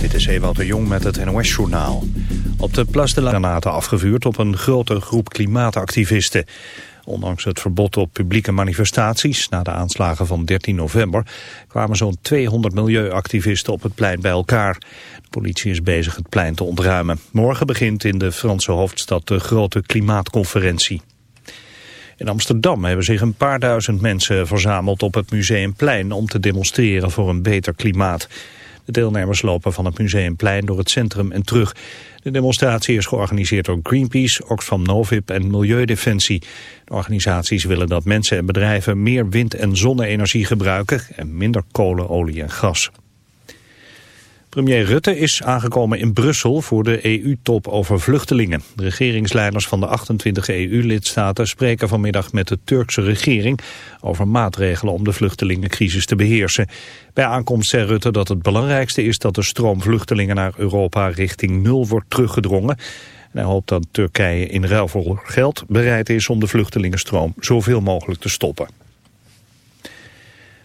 Dit is Ewout de Jong met het NOS-journaal. Op de Place de la granaten afgevuurd op een grote groep klimaatactivisten. Ondanks het verbod op publieke manifestaties na de aanslagen van 13 november... kwamen zo'n 200 milieuactivisten op het plein bij elkaar. De politie is bezig het plein te ontruimen. Morgen begint in de Franse hoofdstad de grote klimaatconferentie. In Amsterdam hebben zich een paar duizend mensen verzameld op het Museumplein... om te demonstreren voor een beter klimaat. De deelnemers lopen van het Museumplein door het centrum en terug. De demonstratie is georganiseerd door Greenpeace, Oxfam Novib en Milieudefensie. De organisaties willen dat mensen en bedrijven meer wind- en zonne-energie gebruiken... en minder kolen, olie en gas. Premier Rutte is aangekomen in Brussel voor de EU-top over vluchtelingen. De regeringsleiders van de 28 EU-lidstaten spreken vanmiddag met de Turkse regering over maatregelen om de vluchtelingencrisis te beheersen. Bij aankomst zei Rutte dat het belangrijkste is dat de stroom vluchtelingen naar Europa richting nul wordt teruggedrongen. En hij hoopt dat Turkije in ruil voor geld bereid is om de vluchtelingenstroom zoveel mogelijk te stoppen.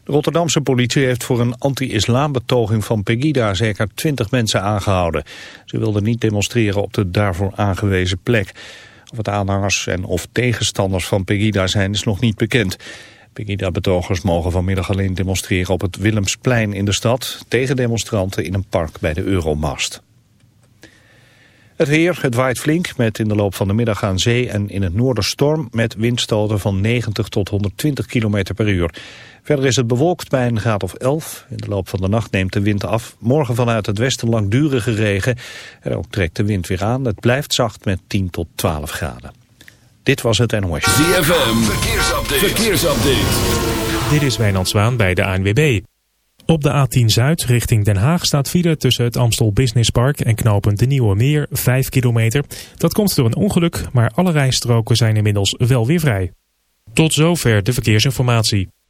De Rotterdamse politie heeft voor een anti-islambetoging van Pegida zeker 20 mensen aangehouden. Ze wilden niet demonstreren op de daarvoor aangewezen plek. Of het aanhangers en of tegenstanders van Pegida zijn is nog niet bekend. Pegida-betogers mogen vanmiddag alleen demonstreren op het Willemsplein in de stad... tegen demonstranten in een park bij de Euromast. Het weer, het waait flink met in de loop van de middag aan zee en in het noorden storm... met windstoten van 90 tot 120 km per uur. Verder is het bewolkt bij een graad of 11. In de loop van de nacht neemt de wind af. Morgen vanuit het westen langdurige regen. En ook trekt de wind weer aan. Het blijft zacht met 10 tot 12 graden. Dit was het NOS. ZFM, verkeersupdate. verkeersupdate. Dit is Wijnand Zwaan bij de ANWB. Op de A10 Zuid richting Den Haag staat file tussen het Amstel Business Park en knooppunt De Nieuwe Meer 5 kilometer. Dat komt door een ongeluk, maar alle rijstroken zijn inmiddels wel weer vrij. Tot zover de verkeersinformatie.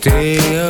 stay up.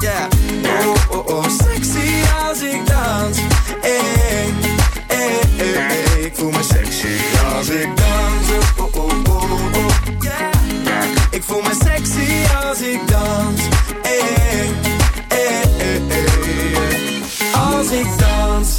yeah. Oh, oh, oh, sexy als ik dans. Hey, hey, hey, hey. Ik voel me sexy als ik dans. Oh, oh, oh, oh, yeah. Ik voel me sexy als ik dans. Als ik dans,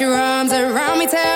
your arms around me, tell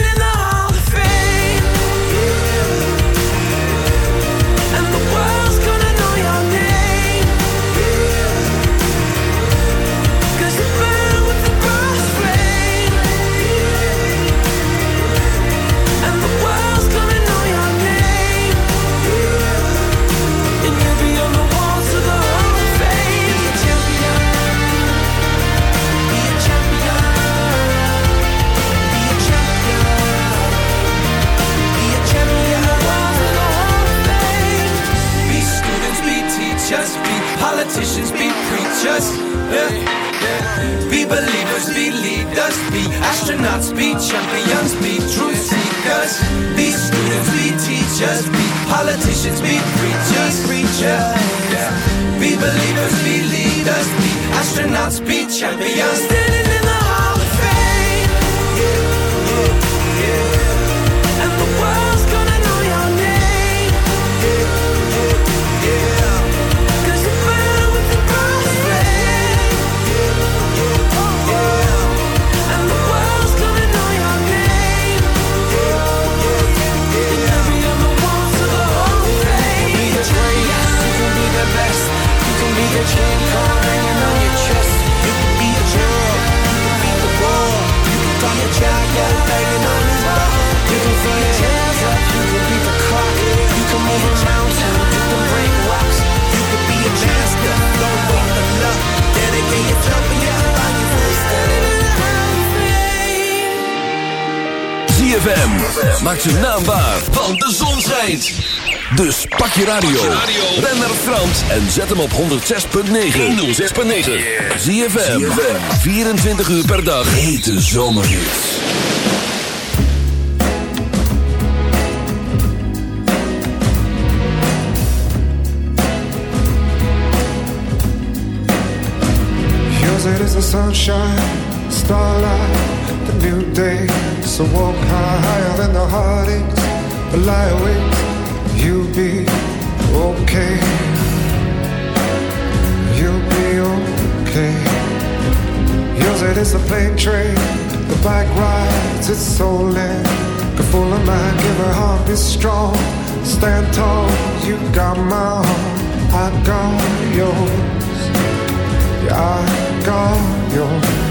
je radio. Ben naar Frans en zet hem op 106.9. 106.9. ZFM. 24 uur per dag. Hete zomerhits. Yours it is the sunshine, starlight, the new day. So walk high, higher than the heartaches, but lie awake, you'll be okay. You'll be okay. Yours it is the plane train, the bike rides, it's soul in. Good full of mind, give her heart, be strong. Stand tall, you got my heart, I got yours. Yeah, I got yours.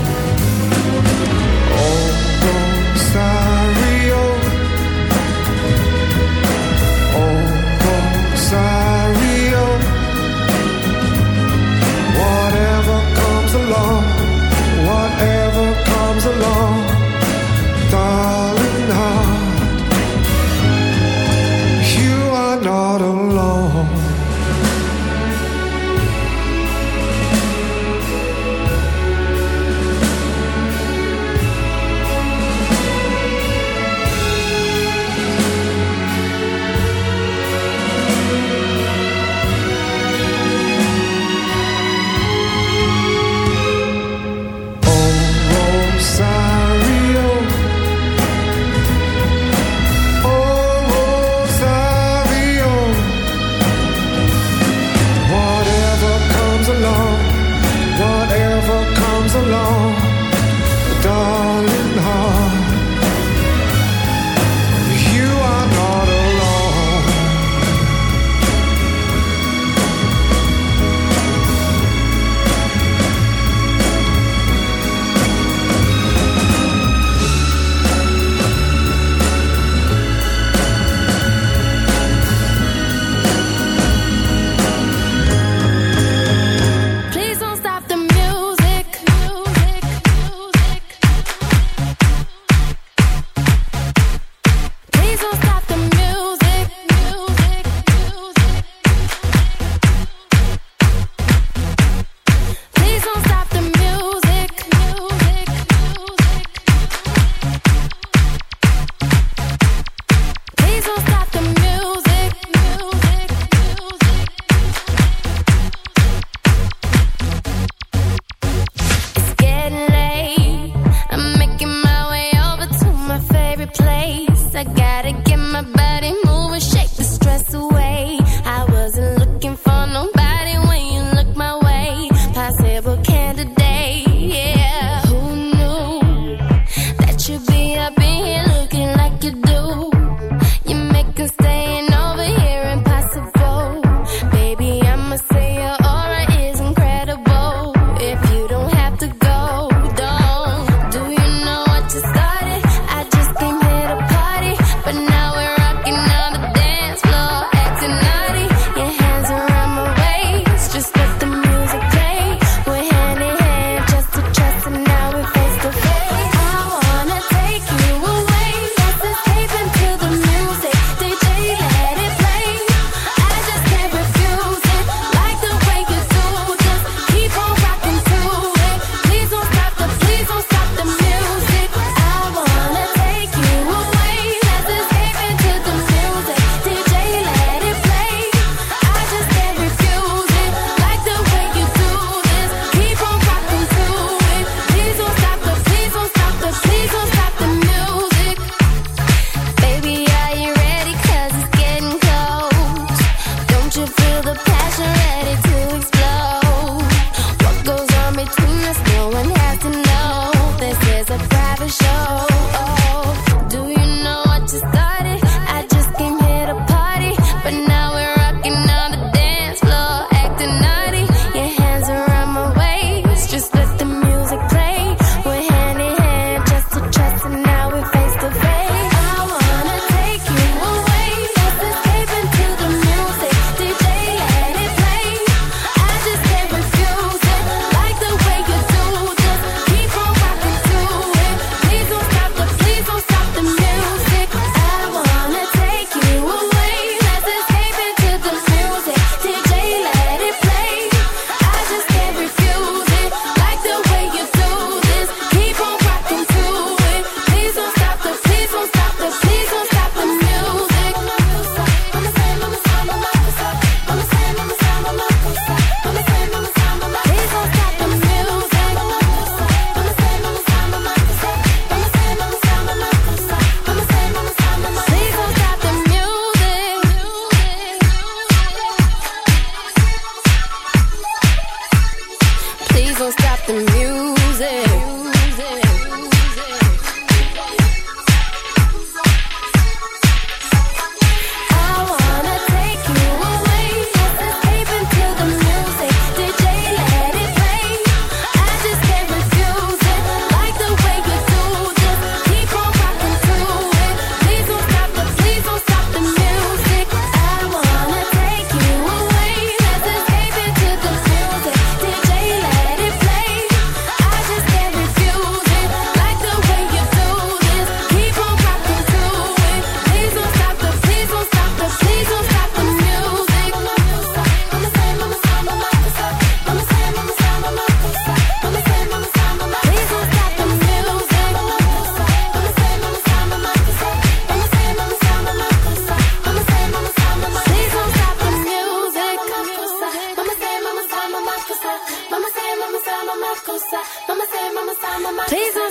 Mama say, mama sign, mama. Please don't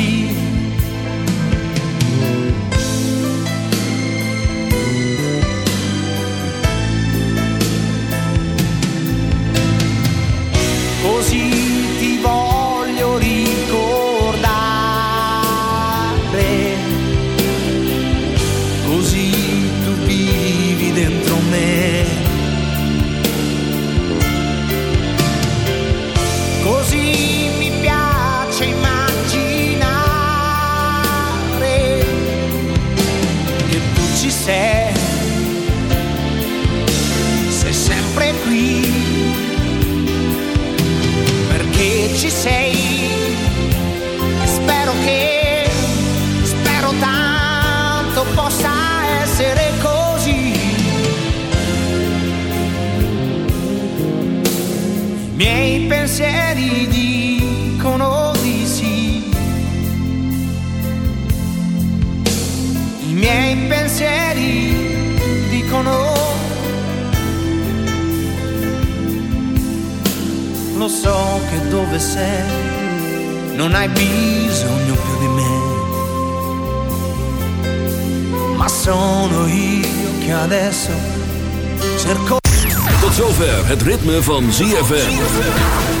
pensieri dicono di sì. I miei pensieri dicono lo so che dove sei non hai bisogno più di me, ma sono io che adesso cerco. Tot zover het ritme van ZFM.